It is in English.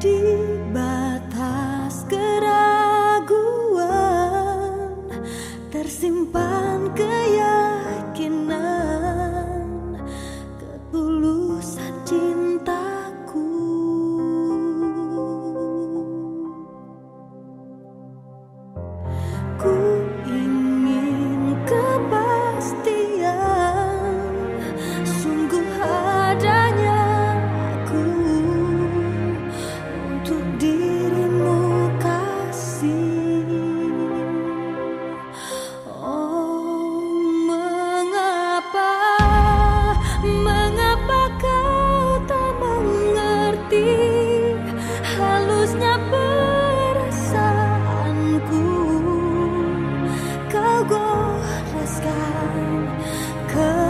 deep. sky. Cause